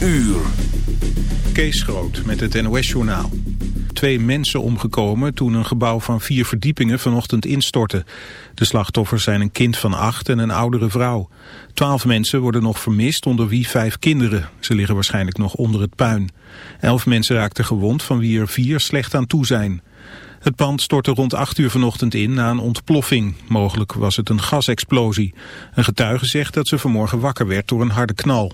uur. Kees Groot met het NOS-journaal. Twee mensen omgekomen toen een gebouw van vier verdiepingen vanochtend instortte. De slachtoffers zijn een kind van acht en een oudere vrouw. Twaalf mensen worden nog vermist, onder wie vijf kinderen. Ze liggen waarschijnlijk nog onder het puin. Elf mensen raakten gewond, van wie er vier slecht aan toe zijn. Het pand stortte rond 8 uur vanochtend in na een ontploffing. Mogelijk was het een gasexplosie. Een getuige zegt dat ze vanmorgen wakker werd door een harde knal.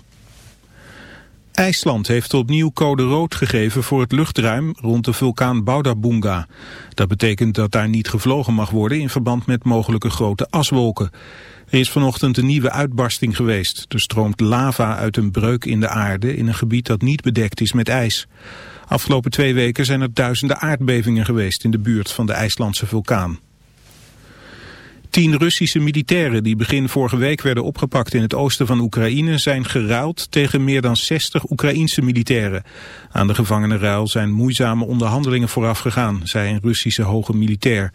IJsland heeft opnieuw code rood gegeven voor het luchtruim rond de vulkaan Baudabunga. Dat betekent dat daar niet gevlogen mag worden in verband met mogelijke grote aswolken. Er is vanochtend een nieuwe uitbarsting geweest. Er stroomt lava uit een breuk in de aarde in een gebied dat niet bedekt is met ijs. Afgelopen twee weken zijn er duizenden aardbevingen geweest in de buurt van de IJslandse vulkaan. Tien Russische militairen die begin vorige week werden opgepakt in het oosten van Oekraïne zijn geruild tegen meer dan 60 Oekraïense militairen. Aan de gevangenenruil zijn moeizame onderhandelingen vooraf gegaan, zei een Russische hoge militair.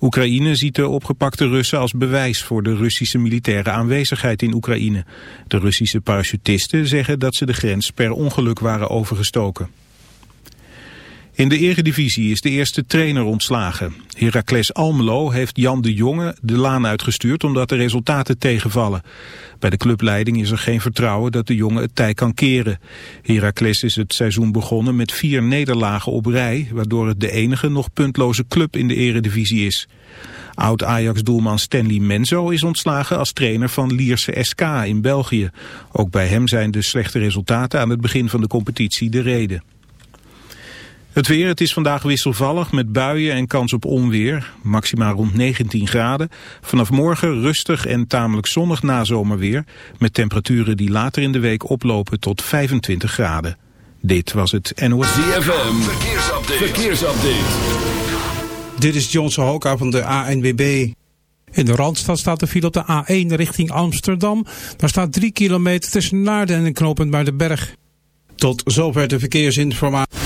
Oekraïne ziet de opgepakte Russen als bewijs voor de Russische militaire aanwezigheid in Oekraïne. De Russische parachutisten zeggen dat ze de grens per ongeluk waren overgestoken. In de eredivisie is de eerste trainer ontslagen. Heracles Almelo heeft Jan de Jonge de laan uitgestuurd omdat de resultaten tegenvallen. Bij de clubleiding is er geen vertrouwen dat de jongen het tij kan keren. Heracles is het seizoen begonnen met vier nederlagen op rij, waardoor het de enige nog puntloze club in de eredivisie is. Oud-Ajax-doelman Stanley Menzo is ontslagen als trainer van Lierse SK in België. Ook bij hem zijn de slechte resultaten aan het begin van de competitie de reden. Het weer, het is vandaag wisselvallig met buien en kans op onweer. Maximaal rond 19 graden. Vanaf morgen rustig en tamelijk zonnig nazomerweer. Met temperaturen die later in de week oplopen tot 25 graden. Dit was het NOS. ZFM, verkeersupdate. verkeersupdate. Dit is Johnson Hoka van de ANWB. In de Randstad staat de file op de A1 richting Amsterdam. Daar staat 3 kilometer tussen Naarden en een knooppunt berg. Tot zover de verkeersinformatie.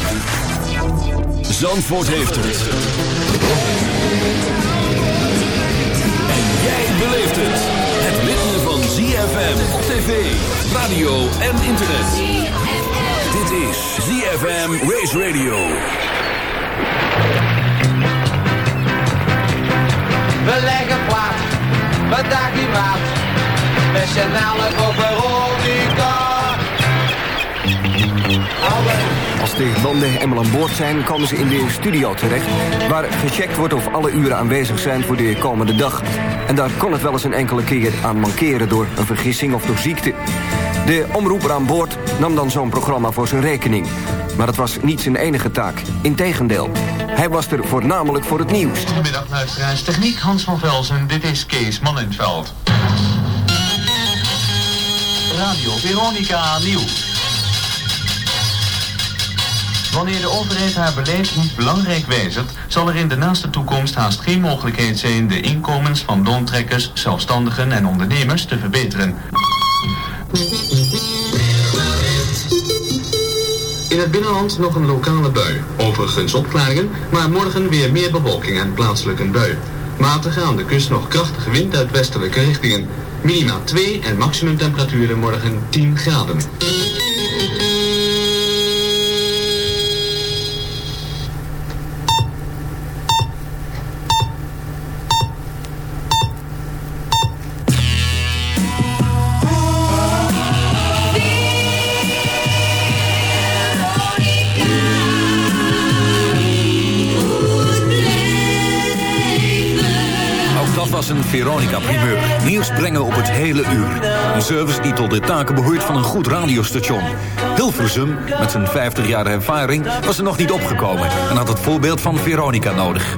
Zandvoort heeft het. En jij beleeft het. Het ritme van ZFM op tv, radio en internet. Dit is ZFM Race Radio. We leggen plat, we dagen maat. We zijn namelijk op een rodica. Als de banden eenmaal aan boord zijn, komen ze in de studio terecht... waar gecheckt wordt of alle uren aanwezig zijn voor de komende dag. En daar kon het wel eens een enkele keer aan mankeren door een vergissing of door ziekte. De omroeper aan boord nam dan zo'n programma voor zijn rekening. Maar dat was niet zijn enige taak. Integendeel, hij was er voornamelijk voor het nieuws. Goedemiddag luisteraars, techniek Hans van Velzen, dit is Kees Maninveld. Radio Veronica Nieuws. Wanneer de overheid haar beleid niet belangrijk wijzigt, zal er in de naaste toekomst haast geen mogelijkheid zijn de inkomens van loontrekkers, zelfstandigen en ondernemers te verbeteren. In het binnenland nog een lokale bui. Overigens opklaringen, maar morgen weer meer bewolking en plaatselijk een bui. Matige aan de kust nog krachtige wind uit westelijke richtingen. Minima 2 en maximumtemperaturen morgen 10 graden. Dat was een Veronica-primeur. Nieuws brengen op het hele uur. Een service die tot de taken behoort van een goed radiostation. Hilversum, met zijn 50 jaar ervaring, was er nog niet opgekomen... en had het voorbeeld van Veronica nodig.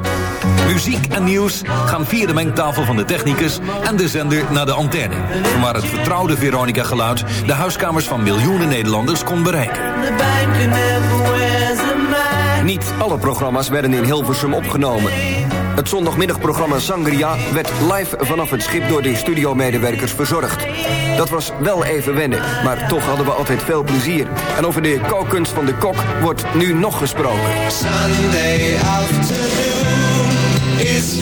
Muziek en nieuws gaan via de mengtafel van de technicus... en de zender naar de antenne. Waar het vertrouwde Veronica-geluid... de huiskamers van miljoenen Nederlanders kon bereiken. Niet alle programma's werden in Hilversum opgenomen. Het zondagmiddagprogramma Sangria werd live vanaf het schip door de studiomedewerkers verzorgd. Dat was wel even wennen, maar toch hadden we altijd veel plezier. En over de kookkunst van de kok wordt nu nog gesproken. Sunday afternoon is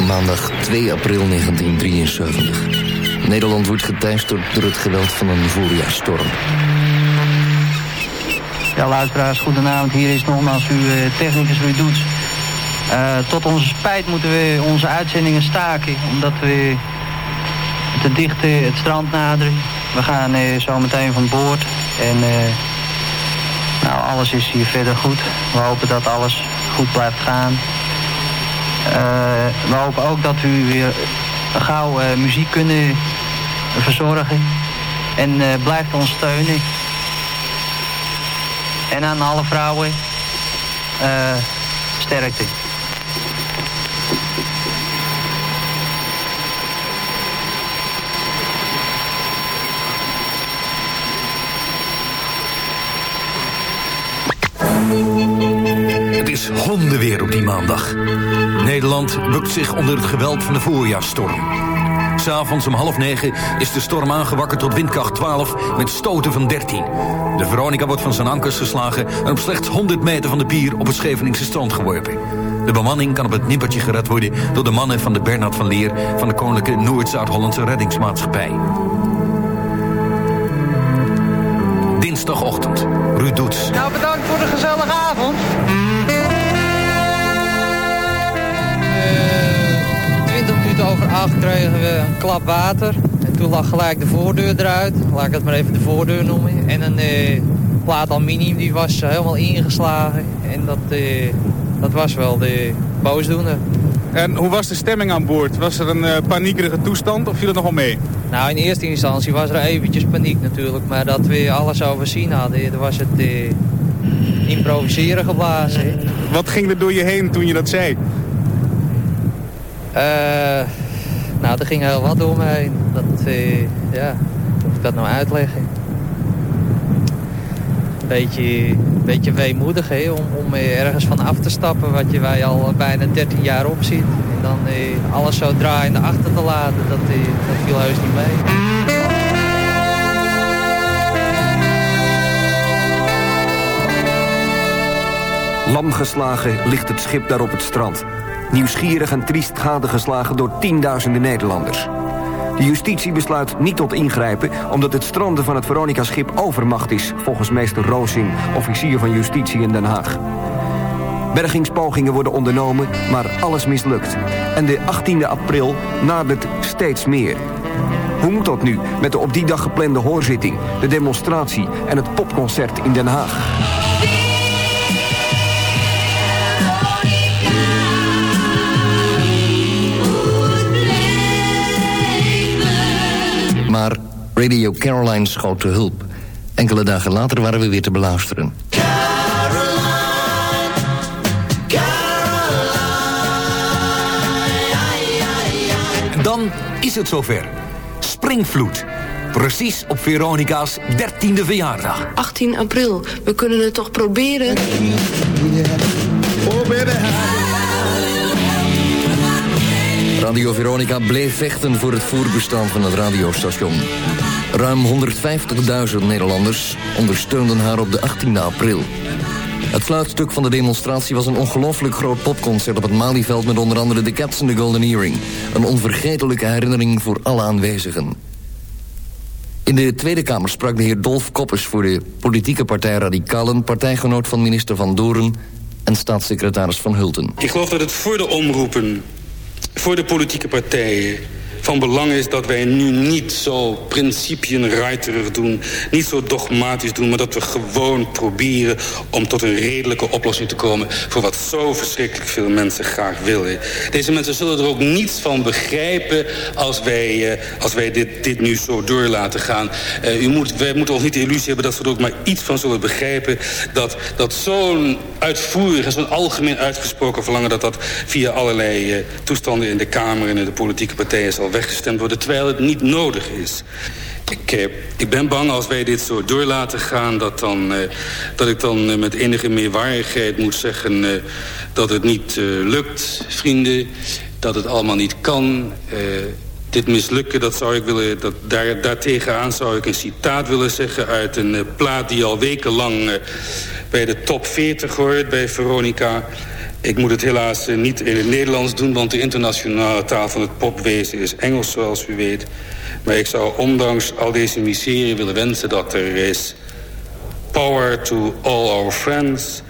maandag 2 april 1973. Nederland wordt geteisterd door het geweld van een voorjaarsstorm. Ja, luisteraars, goedenavond. Hier is nogmaals uw eh, technicus Ruud Doets. Eh, tot onze spijt moeten we onze uitzendingen staken, omdat we te dicht het strand naderen. We gaan eh, zo meteen van boord en nou, alles is hier verder goed. We hopen dat alles goed blijft gaan. Eh, we hopen ook dat we weer gauw eh, muziek kunnen verzorgen. En eh, blijft ons steunen. En aan alle vrouwen, sterkte. Het is hondenweer op die maandag. Nederland bukt zich onder het geweld van de voorjaarsstorm. S'avonds om half negen is de storm aangewakkerd tot windkracht 12 met stoten van 13. De Veronica wordt van zijn ankers geslagen en op slechts 100 meter van de pier op het Scheveningse strand geworpen. De bemanning kan op het nippertje gered worden door de mannen van de Bernhard van Leer van de Koninklijke Noord-Zuid-Hollandse Reddingsmaatschappij. Dinsdagochtend, Ruud Doets. Nou, bedankt voor de gezellige avond. Over acht kregen we een klap water. En toen lag gelijk de voordeur eruit. Laat ik het maar even de voordeur noemen. En een eh, plaat aluminium die was helemaal ingeslagen. En dat, eh, dat was wel de boosdoener. En hoe was de stemming aan boord? Was er een eh, paniekerige toestand of viel het nog wel mee? Nou, in eerste instantie was er eventjes paniek natuurlijk. Maar dat we alles overzien hadden, dan was het eh, improviseren geblazen. Wat ging er door je heen toen je dat zei? Eh, nou, er ging heel wat door me heen. Dat, eh, ja, moet ik dat nou uitleggen? Beetje, beetje weemoedig, hè, om, om eh, ergens van af te stappen wat je, je al bijna 13 jaar op zit. En dan eh, alles zo draaiende achter te laten, dat, eh, dat viel heus niet mee. Lam geslagen ligt het schip daar op het strand. Nieuwsgierig en triest gadegeslagen door tienduizenden Nederlanders. De justitie besluit niet tot ingrijpen... omdat het stranden van het Veronica-schip overmacht is... volgens meester Roosing, officier van justitie in Den Haag. Bergingspogingen worden ondernomen, maar alles mislukt. En de 18e april nadert steeds meer. Hoe moet dat nu met de op die dag geplande hoorzitting... de demonstratie en het popconcert in Den Haag? Maar Radio Caroline schoot te hulp. Enkele dagen later waren we weer te beluisteren. En dan is het zover. Springvloed. Precies op Veronica's 13e verjaardag. 18 april, we kunnen het toch proberen? Radio Veronica bleef vechten voor het voorbestaan van het radiostation. Ruim 150.000 Nederlanders ondersteunden haar op de 18e april. Het sluitstuk van de demonstratie was een ongelooflijk groot popconcert op het Malieveld... met onder andere de Cats en de Golden Earring. Een onvergetelijke herinnering voor alle aanwezigen. In de Tweede Kamer sprak de heer Dolf Koppes voor de politieke partij Radicalen... partijgenoot van minister Van Doren en staatssecretaris Van Hulten. Ik geloof dat het voor de omroepen, voor de politieke partijen van belang is dat wij nu niet zo principienruiterig doen... niet zo dogmatisch doen, maar dat we gewoon proberen... om tot een redelijke oplossing te komen... voor wat zo verschrikkelijk veel mensen graag willen. Deze mensen zullen er ook niets van begrijpen... als wij, uh, als wij dit, dit nu zo door laten gaan. Uh, u moet, wij moeten ons niet de illusie hebben dat ze er ook maar iets van zullen begrijpen... dat, dat zo'n uitvoerig en zo'n algemeen uitgesproken verlangen... dat dat via allerlei uh, toestanden in de Kamer en in de politieke partijen zal weggestemd worden... terwijl het niet nodig is. Ik, eh, ik ben bang als wij dit zo door laten gaan... dat, dan, eh, dat ik dan eh, met enige meewarigheid moet zeggen... dat het niet lukt, vrienden. Dat het allemaal niet kan. dit mislukken, dat zou ik willen, dat daar, daartegenaan zou ik een citaat willen zeggen... uit een plaat die al wekenlang bij de top 40 hoort, bij Veronica... Ik moet het helaas uh, niet in het Nederlands doen... want de internationale taal van het popwezen is Engels, zoals u weet. Maar ik zou ondanks al deze miserie willen wensen dat er is... power to all our friends...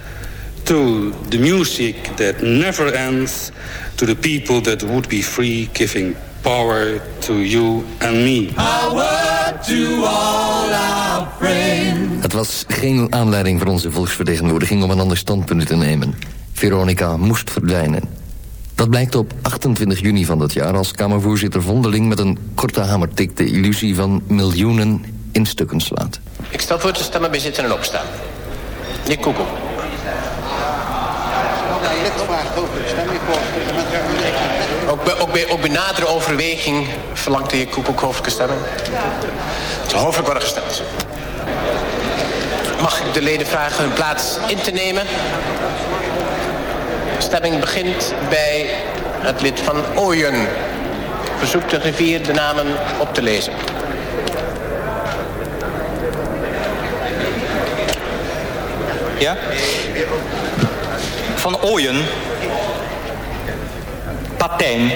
to the music that never ends... to the people that would be free... giving power to you and me. Power to all our friends. Het was geen aanleiding voor onze volksvertegenwoordiging om een ander standpunt te nemen. Veronica moest verdwijnen. Dat blijkt op 28 juni van dat jaar als Kamervoorzitter Vondeling... met een korte hamertik de illusie van miljoenen in stukken slaat. Ik stel voor te stemmen bij zitten en opstaan. Nick Koekel. Ook bij, ook, bij, ook bij nadere overweging verlangt de heer Koekoek hoofdelijke stemming. Het hoofdelijk worden gestemd. Mag ik de leden vragen hun plaats in te nemen? De stemming begint bij het lid van Ooyen. Verzoek de rivier de namen op te lezen. Ja? Van Ooyen. Patijn.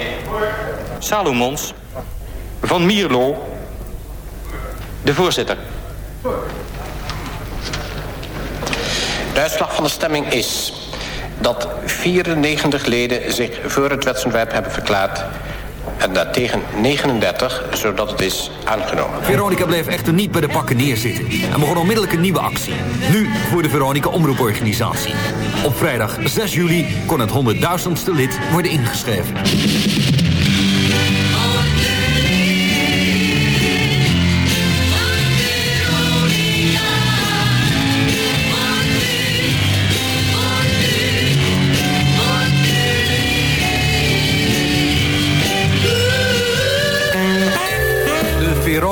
Salomons. Van Mierlo. De voorzitter. De uitslag van de stemming is dat 94 leden zich voor het wetsontwerp hebben verklaard en daartegen 39, zodat het is aangenomen. Veronica bleef echter niet bij de pakken neerzitten en begon onmiddellijk een nieuwe actie. Nu voor de Veronica Omroeporganisatie. Op vrijdag 6 juli kon het 100.000ste lid worden ingeschreven.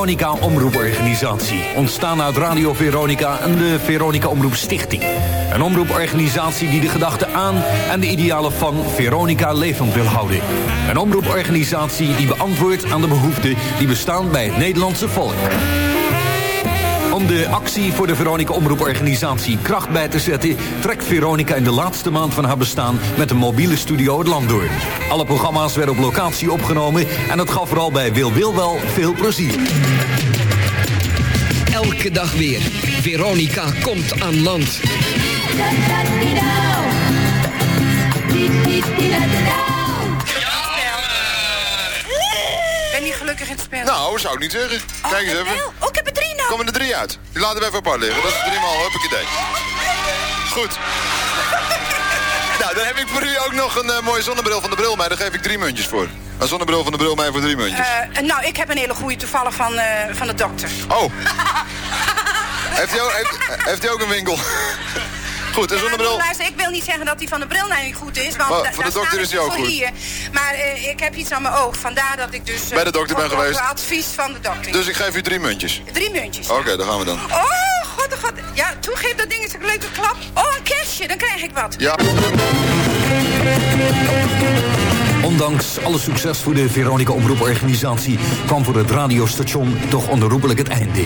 Veronica Omroeporganisatie. Ontstaan uit Radio Veronica en de Veronica Omroep Stichting. Een omroeporganisatie die de gedachten aan en de idealen van Veronica levend wil houden. Een omroeporganisatie die beantwoordt aan de behoeften die bestaan bij het Nederlandse volk. Om de actie voor de Veronica Omroeporganisatie kracht bij te zetten... trekt Veronica in de laatste maand van haar bestaan met een mobiele studio het land door. Alle programma's werden op locatie opgenomen... en het gaf vooral bij Wil Wil wel veel plezier. Elke dag weer. Veronica komt aan land. Gelukkig in het spel? Nou, zou ik niet zeggen. Kijk eens even. Oh, ik heb er drie nou. Komen er drie uit. Die laten we even apart liggen. Dat is drie maal huppakee. Goed. Nou, dan heb ik voor u ook nog een eh, mooie zonnebril van de Brilmei. Daar geef ik drie muntjes voor. Een zonnebril van de Brilmei voor drie muntjes. Eh, nou, ik heb een hele goede toevallig van, eh, van de dokter. Oh. heeft, hij ook, heeft, heeft hij ook een winkel? Goed, een zonnebril. Maar luister, ik wil niet zeggen dat die van de bril nou niet goed is. Want Maar da- voor de dokter is ik die ook goed. Hier. Maar eh, ik heb iets aan mijn oog. Vandaar dat ik dus... eh, Bij de dokter ben geweest. Advies van de dokter. Dus ik geef u drie muntjes. Drie muntjes. Oké, daar gaan we dan. Oh, god, oh, god. Ja, toegeef dat ding is een leuke klap. Oh, een kerstje, dan krijg ik wat. Ja. Ondanks alle succes voor de Veronica Omroeporganisatie kwam voor het radiostation toch onherroepelijk het einde.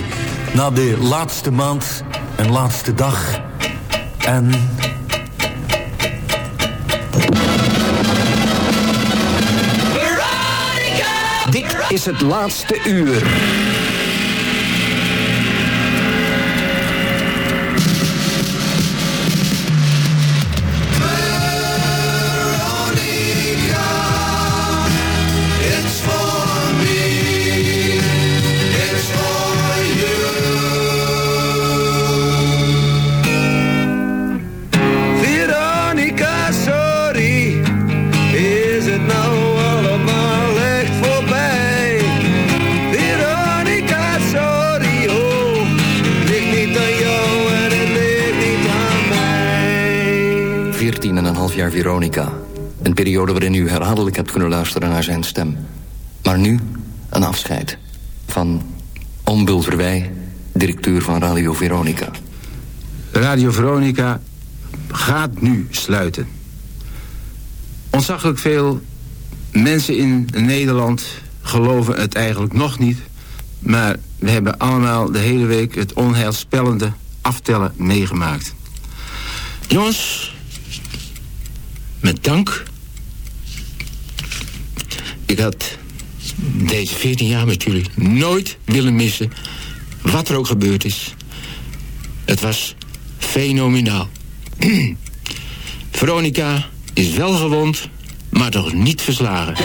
Na de laatste maand en laatste dag en Dit is het laatste uur. Veronica. Een periode waarin u herhaaldelijk hebt kunnen luisteren naar zijn stem. Maar nu een afscheid van Oom Bulverwij, directeur van Radio Veronica. Radio Veronica gaat nu sluiten. Ontzaglijk veel mensen in Nederland geloven het eigenlijk nog niet. Maar we hebben allemaal de hele week het onheilspellende aftellen meegemaakt. Jongens, met dank. Ik had deze 14 jaar met jullie nooit willen missen. Wat er ook gebeurd is. Het was fenomenaal. Veronica is wel gewond, maar toch niet verslagen.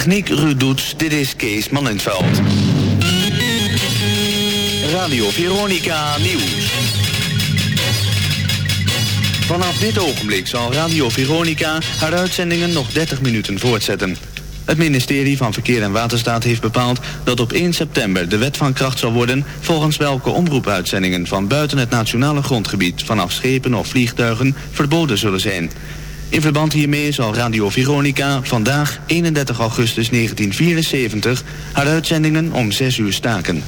Techniek Ruud Doets, dit is Kees Mansveld. Radio Veronica Nieuws. Vanaf dit ogenblik zal Radio Veronica haar uitzendingen nog 30 minuten voortzetten. Het ministerie van Verkeer en Waterstaat heeft bepaald dat op 1 september de wet van kracht zal worden volgens welke omroepuitzendingen van buiten het nationale grondgebied vanaf schepen of vliegtuigen verboden zullen zijn. In verband hiermee zal Radio Veronica vandaag 31 augustus 1974 haar uitzendingen om 6 uur staken.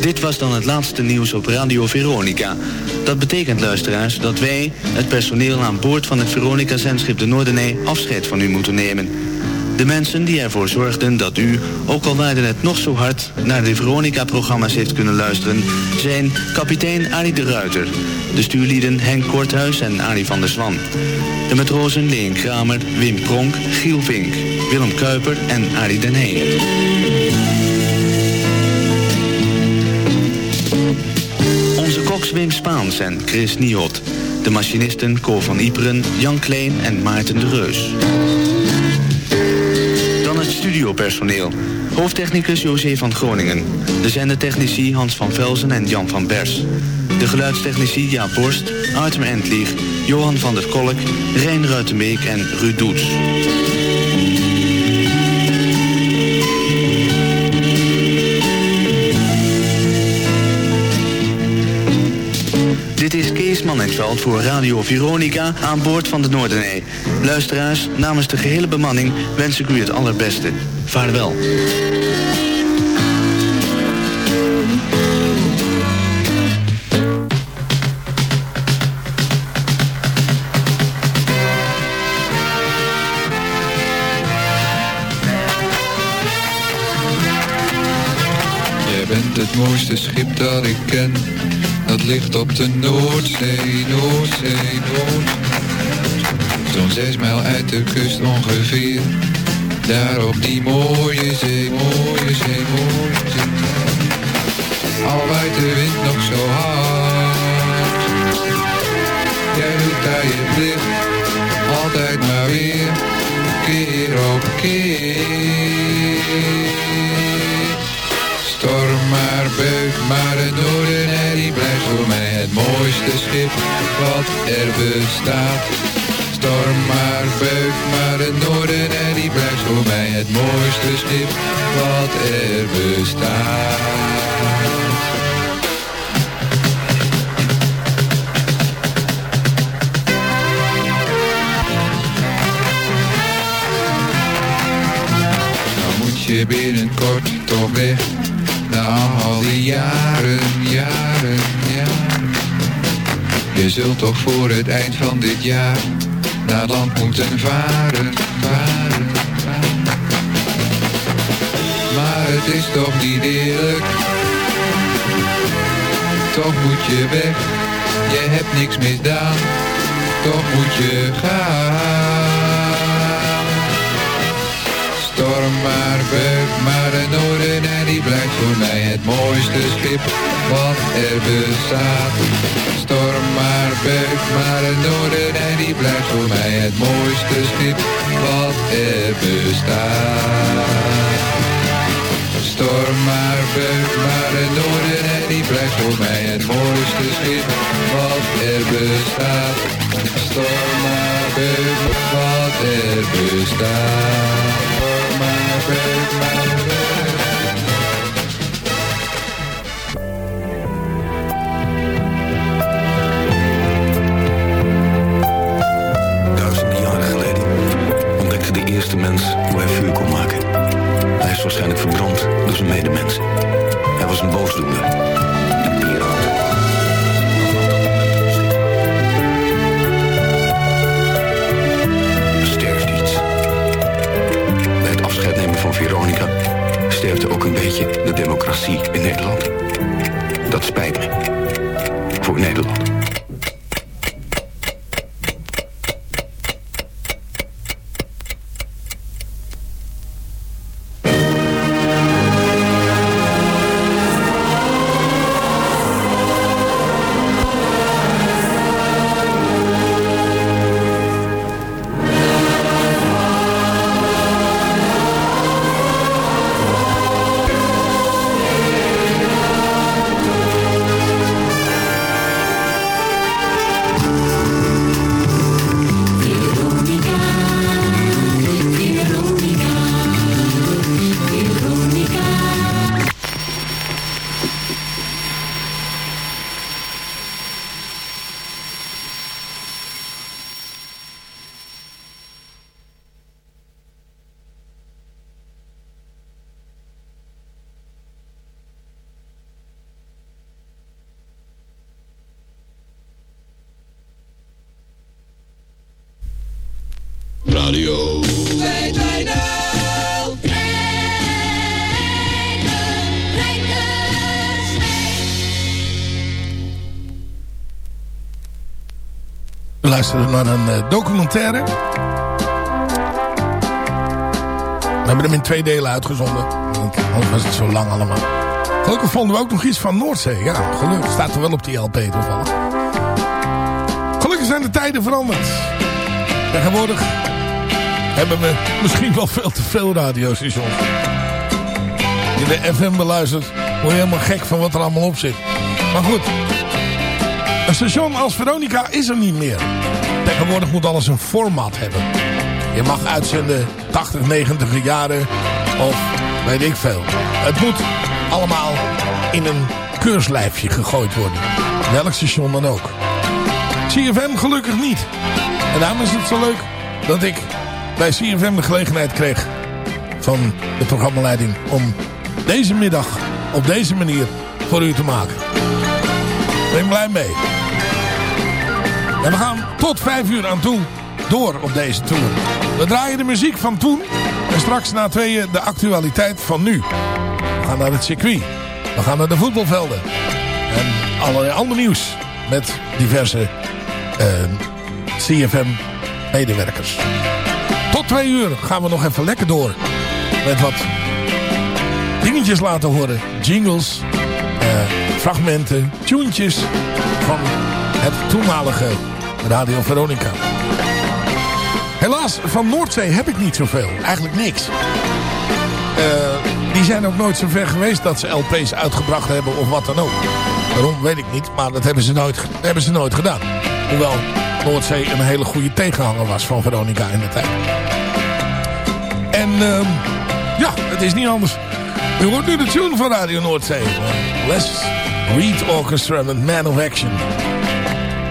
Dit was dan het laatste nieuws op Radio Veronica. Dat betekent, luisteraars, dat wij, het personeel aan boord van het Veronica-zendschip de Noordenee, afscheid van u moeten nemen. De mensen die ervoor zorgden dat u, ook al waarde het nog zo hard, naar de Veronica-programma's heeft kunnen luisteren, zijn kapitein Arie de Ruiter, de stuurlieden Henk Korthuis en Arie van der Zwan, de matrozen Leen Kramer, Wim Pronk, Giel Vink, Willem Kuiper en Arie den Heijer. Wim Spaans en Chris Niot. De machinisten Cor van Iperen, Jan Kleen en Maarten de Reus. Dan het studiopersoneel. Hoofdtechnicus José van Groningen. De zendertechnici Hans van Velzen en Jan van Bers. De geluidstechnici Jaap Borst, Artem Entlieg, Johan van der Kolk, Rijn Ruitenbeek en Ruud Doets. Voor Radio Veronica aan boord van de Noordenee. Luisteraars, namens de gehele bemanning wens ik u het allerbeste. Vaarwel. Het mooiste schip dat ik ken. Dat ligt op de Noordzee, Noordzee, Noord. Zo'n zes mijl uit de kust ongeveer. Daar op die mooie zee, mooie zee, mooie zee. Al waait de wind nog zo hard. Jij doet daar je plicht, altijd maar weer. Keer op keer. Storm maar, beuk maar, de Noordenij die blijft voor mij het mooiste schip wat er bestaat. Storm maar, beuk maar, de Noordenij die blijft voor mij het mooiste schip wat er bestaat. Je binnenkort toch weg na al die jaren, jaren, jaren. Je zult toch voor het eind van dit jaar naar land moeten varen, varen, varen. Maar het is toch niet eerlijk. Toch moet je weg, je hebt niks misdaan. Toch moet je gaan. Storm maar, beuk maar, de Noordenij die blijft voor mij het mooiste schip wat er bestaat. Storm maar, beuk maar, de Noordenij die blijft voor mij het mooiste schip wat er bestaat. Storm maar, beuk maar, de Noordenij die blijft voor mij het mooiste schip wat er bestaat. Storm maar, beuk wat er bestaat. Waarschijnlijk verbrand door zijn medemensen. Hij was een boosdoener. Veronica sterfte ook een beetje de democratie in Nederland. Dat spijt me. Voor Nederland. Luisteren naar een eh, documentaire. We hebben hem in twee delen uitgezonden. Anders was het zo lang allemaal. Gelukkig vonden we ook nog iets van Noordzee. Ja, gelukkig. Staat er wel op die LP toevallig. Gelukkig zijn de tijden veranderd. Tegenwoordig hebben we misschien wel veel te veel radiostations. Je de FM beluistert, word je helemaal gek van wat er allemaal op zit. Maar goed, een station als Veronica is er niet meer. Tegenwoordig moet alles een format hebben. Je mag uitzenden 80, 90 jaren of weet ik veel. Het moet allemaal in een keurslijfje gegooid worden. Welk station dan ook. CFM gelukkig niet. En daarom is het zo leuk dat ik bij CFM de gelegenheid kreeg van de programmaleiding om deze middag op deze manier voor u te maken. Ik ben blij mee. En we gaan tot vijf uur aan toe door op deze tour. We draaien de muziek van toen en straks na tweeën de actualiteit van nu. We gaan naar het circuit. We gaan naar de voetbalvelden. En allerlei ander nieuws met diverse uh, CFM-medewerkers. Tot twee uur gaan we nog even lekker door. Met wat dingetjes laten horen. Jingles, uh, fragmenten, tuentjes van het toenmalige Radio Veronica. Helaas, van Noordzee heb ik niet zoveel. Eigenlijk niks. Uh, die zijn ook nooit zo ver geweest dat ze LP's uitgebracht hebben of wat dan ook. Waarom, weet ik niet. Maar dat hebben ze nooit, hebben ze nooit gedaan. Hoewel Noordzee een hele goede tegenhanger was van Veronica in de tijd. En uh, ja, het is niet anders. U hoort nu de tune van Radio Noordzee. Les Reed Orchestra met Man of Action.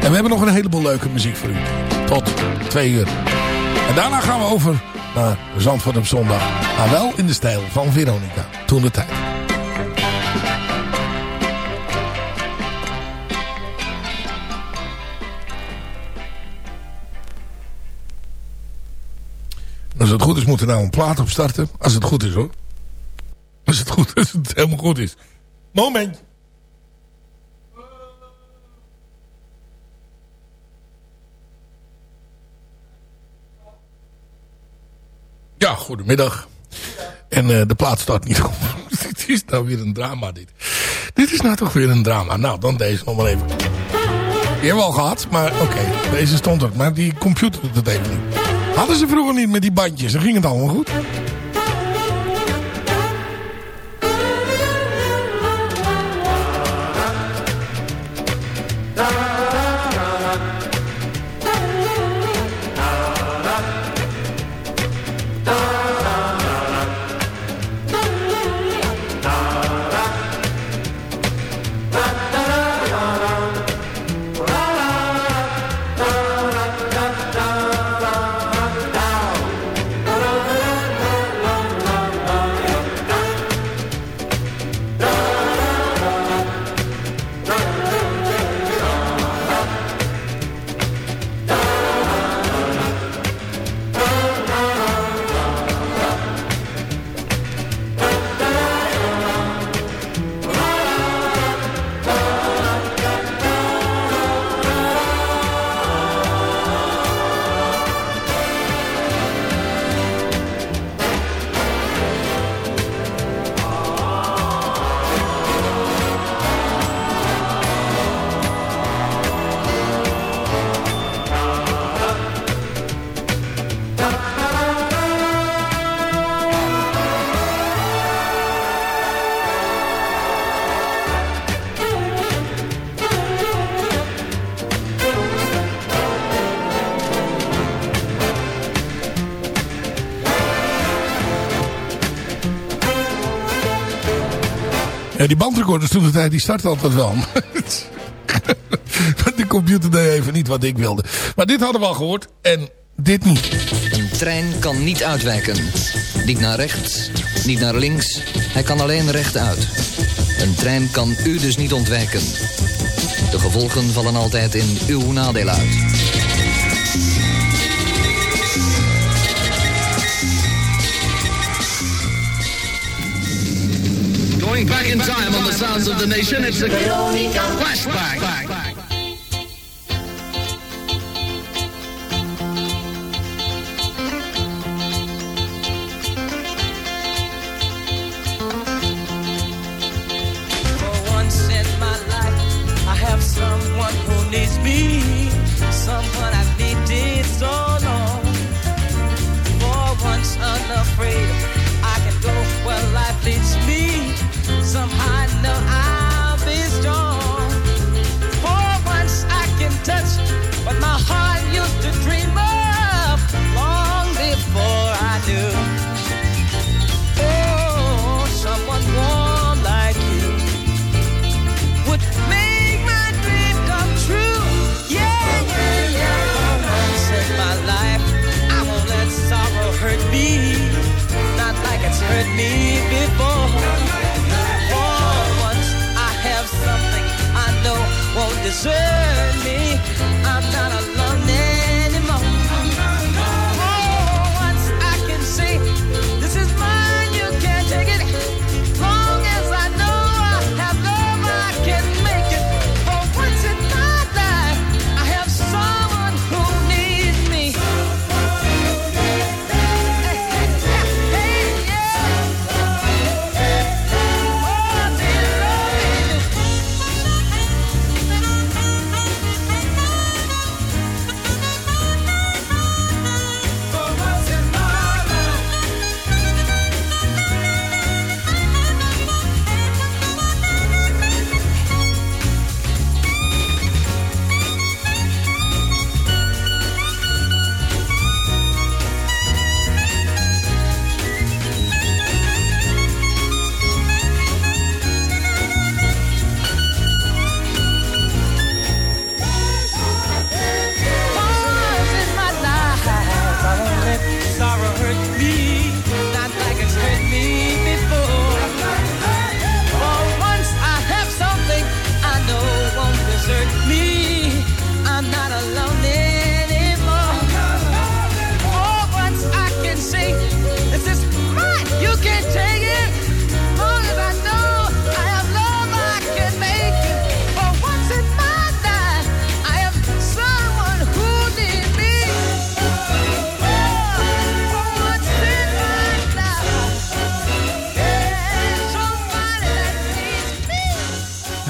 En we hebben nog een heleboel leuke muziek voor u. Tot twee uur. En daarna gaan we over naar Zandvoort op zondag. Maar wel in de stijl van Veronica. Toen de tijd. Als het goed is, moet er nou een plaat op starten. Als het goed is hoor. Als het goed is, als het helemaal goed is. Moment. Ja, goedemiddag. En uh, de plaat staat niet op. dit is nou weer een drama dit. Dit is nou toch weer een drama. Nou, dan deze nog maar even. Die hebben we al gehad, maar oké. Deze stond er. Maar die computer doet het even niet. Hadden ze vroeger niet met die bandjes. Dan ging het allemaal goed. Ja, die bandrecorders toen de tijd, die startte altijd wel. de computer deed even niet wat ik wilde. Maar dit hadden we al gehoord en dit niet. Een trein kan niet uitwijken. Niet naar rechts, niet naar links. Hij kan alleen rechtuit. Een trein kan u dus niet ontwijken. De gevolgen vallen altijd in uw nadeel uit. Going back in time on the sounds of the nation, it's a flashback.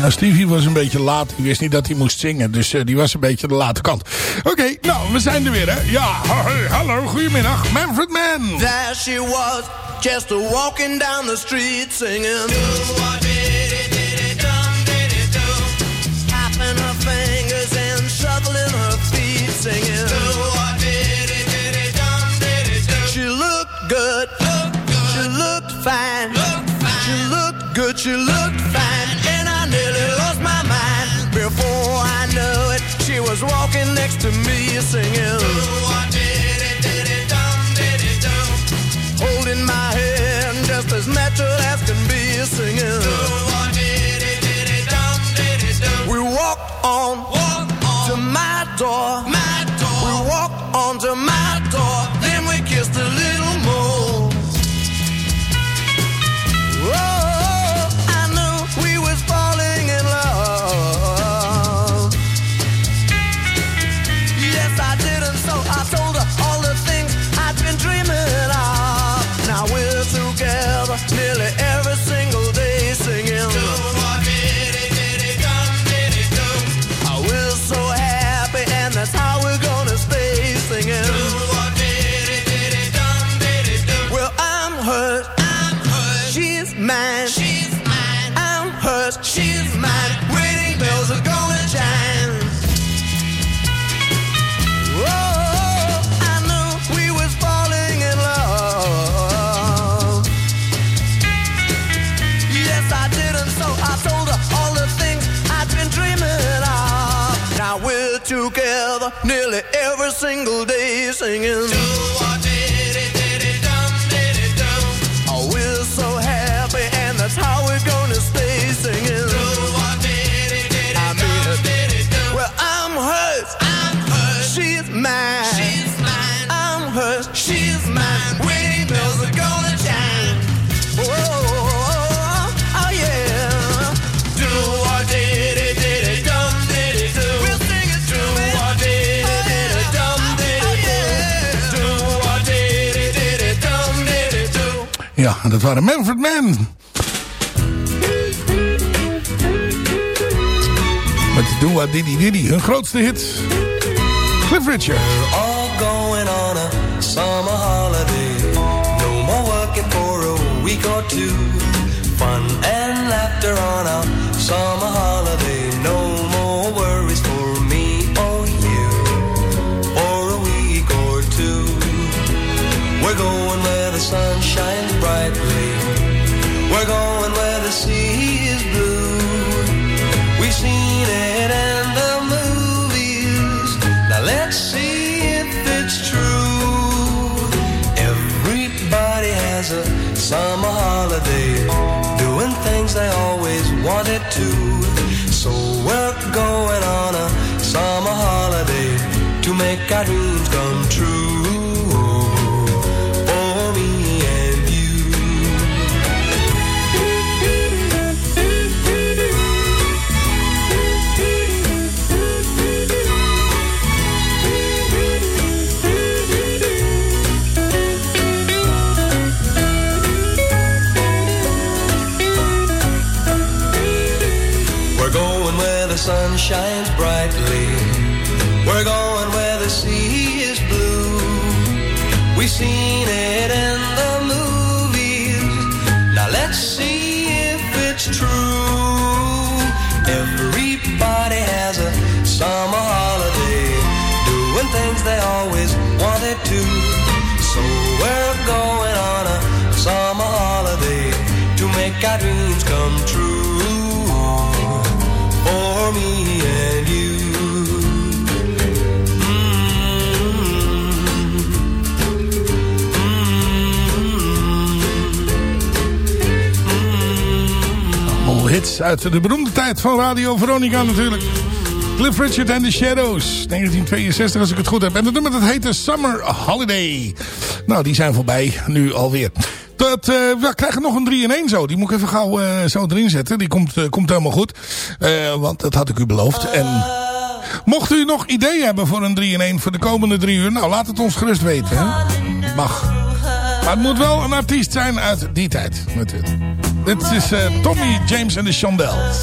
Nou, Stevie was een beetje laat. Die wist niet dat hij moest zingen. Dus eh, die was een beetje de late kant. Oké, nou, we zijn er weer, hè? Ja, hallo, goedemiddag. Manfred Man. There she was, just walking down the street singing. Do what did it, do, Tapping her fingers and shuffling her feet singing. Do what did it, did it, do. She looked good. Good. She looked fine. Looked fine. She looked good. She looked She was walking next to me singing. Holding my hand just as natural as can be singing. every single day singing. Dat waren Manfred Mann. Met Doa Diddy Diddy, hun grootste hit. Cliff Richard. all going on a summer holiday. No more working for a week or two. Fun and laughter on a summer holiday. No more worries for me or you. For a week or two. We're going where the sun shines our dreams come true. Summer holiday, doing things they always wanted to. So we're going on a summer holiday to make our dreams come true. For me and you. Hits uit de beroemde tijd van Radio Veronica natuurlijk. Cliff Richard and the Shadows, 1962 als ik het goed heb. En dat nummer dat heette Summer Holiday. Nou, die zijn voorbij nu alweer. Dat, eh, we krijgen nog een 3 in 1 zo. Die moet ik even gauw eh, zo erin zetten. Die komt, eh, komt helemaal goed. Want dat had ik u beloofd. En mocht u nog ideeën hebben voor een 3 in 1 voor de komende drie uur. Nou, laat het ons gerust weten. Hè? Mag. Maar het moet wel een artiest zijn uit die tijd. Natuurlijk. Dit is eh, Tommy James en de Chandels.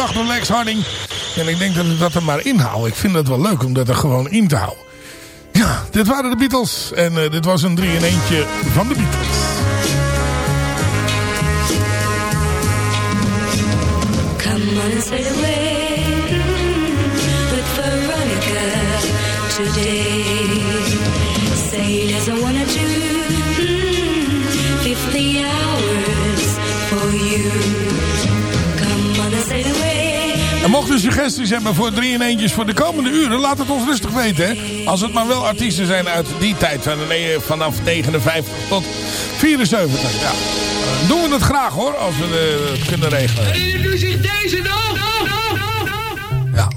Bedacht door Lex Harding. En ik denk dat ik dat er maar inhoud. Ik vind het wel leuk om dat er gewoon in te houden. Ja, dit waren de Beatles. En eh, dit was een drie in eentje van de Beatles. Come on and sail away with Veronica today. Sailors I wanna En mocht u suggesties hebben voor drie in eentjes voor de komende uren, laat het ons rustig weten. Hè? Als het maar wel artiesten zijn uit die tijd, van, nee, vanaf 59 tot 74. Ja. Dan doen we het graag hoor, als we eh, het kunnen regelen. Herinnert u zich deze nog? Ja.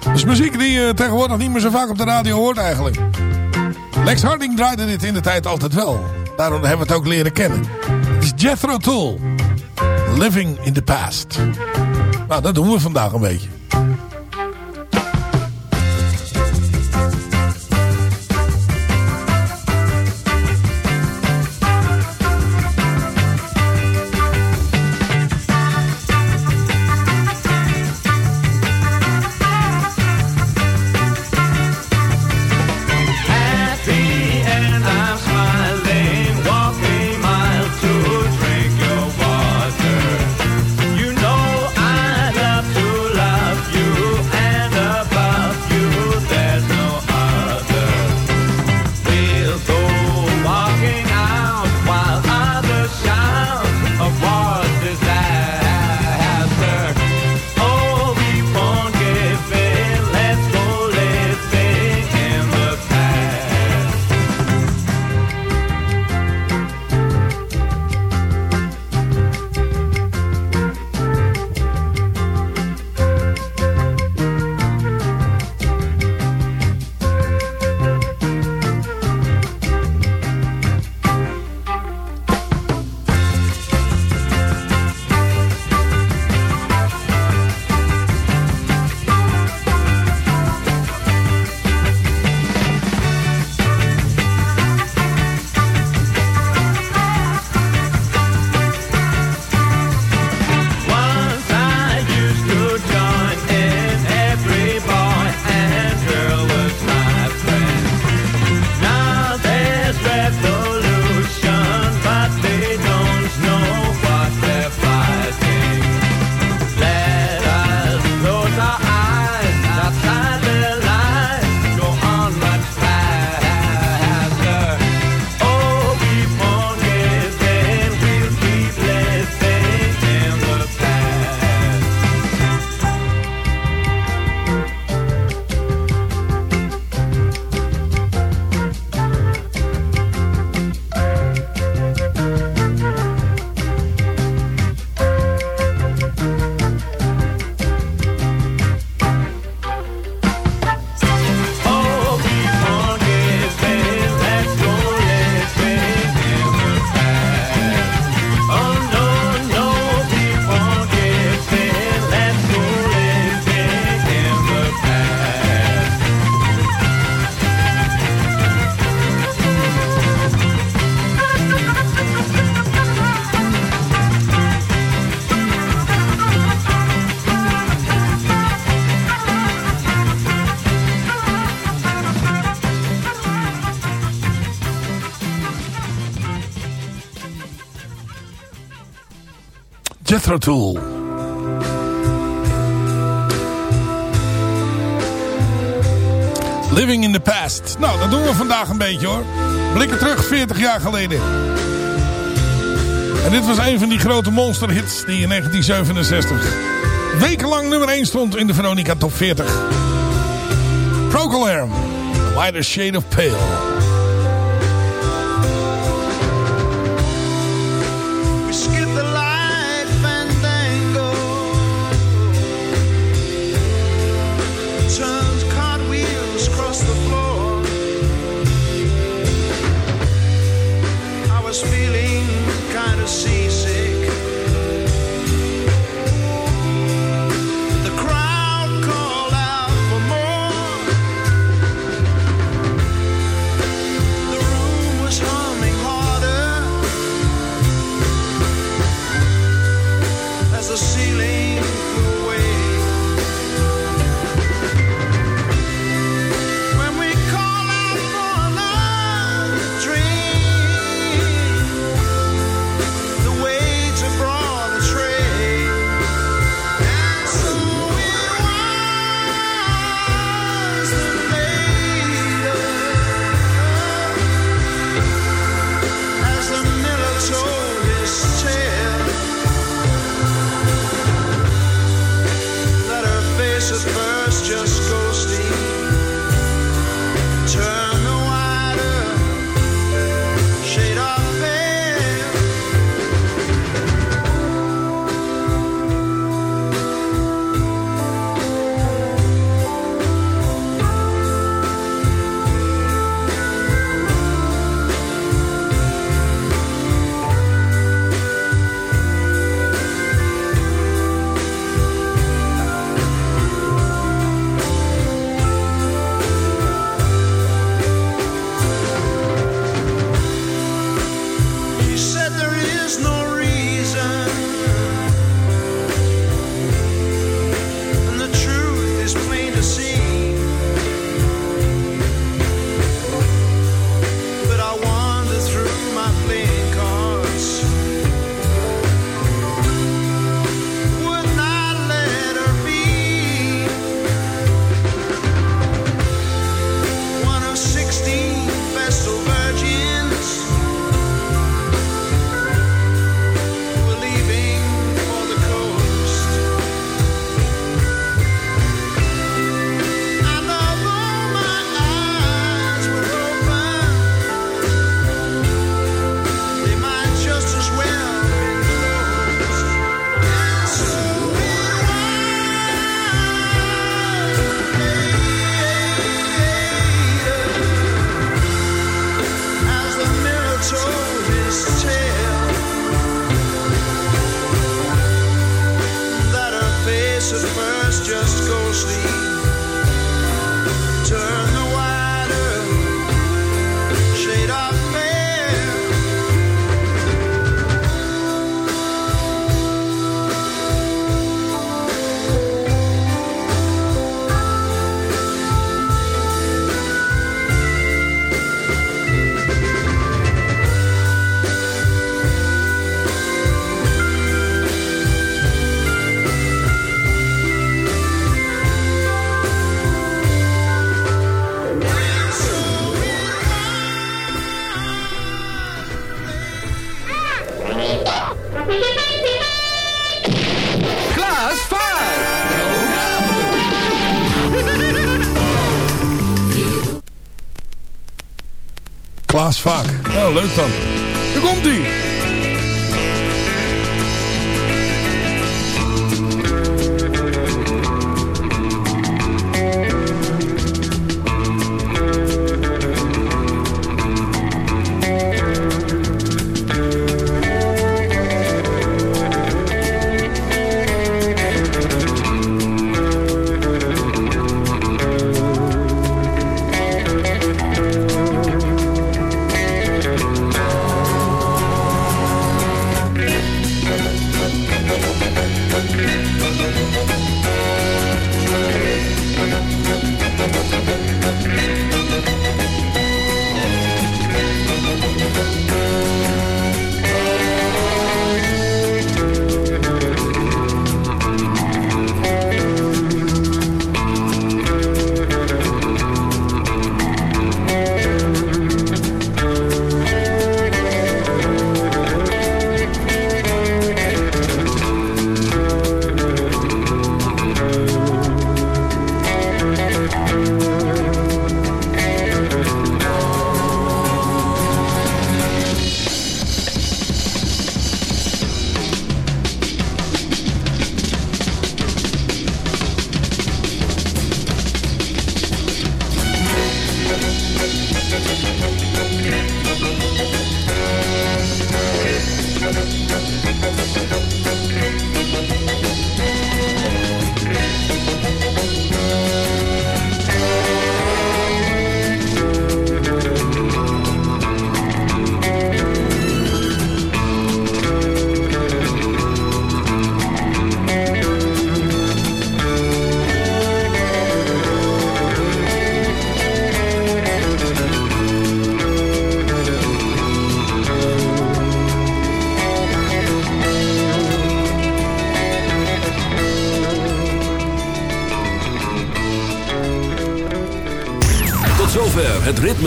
Dat is muziek die je tegenwoordig niet meer zo vaak op de radio hoort eigenlijk. Lex Harding draaide dit in de tijd altijd wel. Daarom hebben we het ook leren kennen. Jethro Tull. Living in the past. Nou, dat doen we vandaag een beetje. Jethro Tool. Living in the Past. Nou, dat doen we vandaag een beetje hoor. Blikken terug 40 jaar geleden. En dit was een van die grote monsterhits die in 1967 wekenlang nummer 1 stond in de Veronica Top 40. Procol Harum, Lighter Shade of Pale.